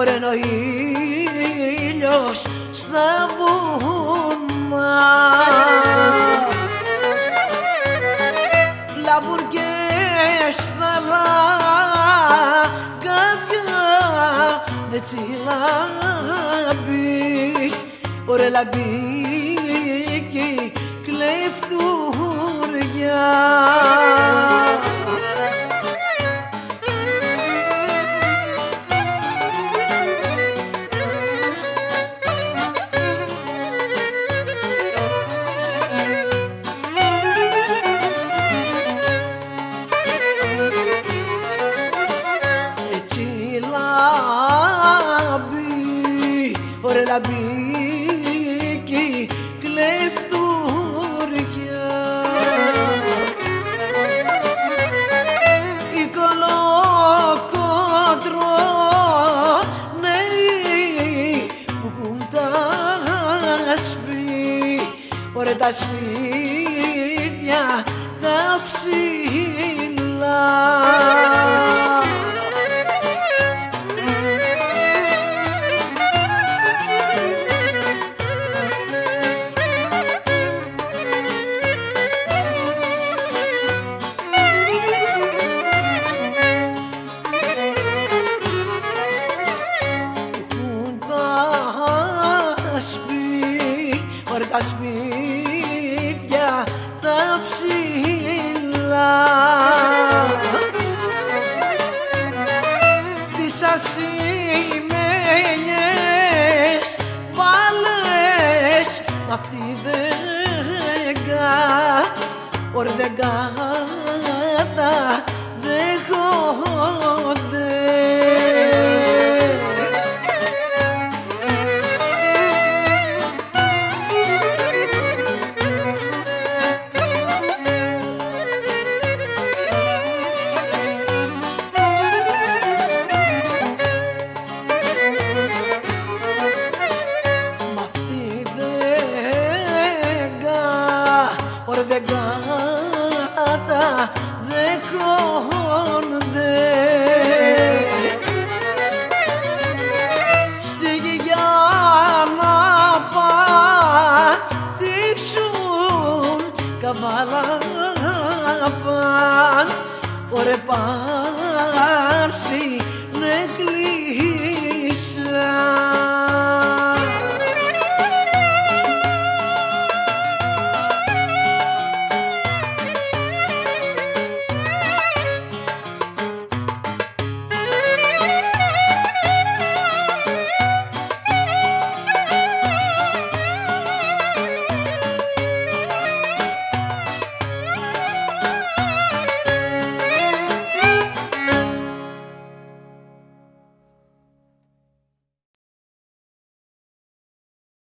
Ωραία ο ήλιος στα βουνά. Λαμπουργές στα λαγκάδια έτσι λαμπή Ωραία λαμπή κλεφτουριά έτσι λάμπει, ωραία λάμπει και κλεφτουριά. Η κολοκότρο, νέοι που έχουν τα σπί, ωραία τα σπίτια τα ψηλά. Τα σπίτια τα ψηλά. Τις ασημένιες βάλες μ' αυτή δεν κα, ωραία δεν κάτα παν, ωρε παν στην εκκλησία.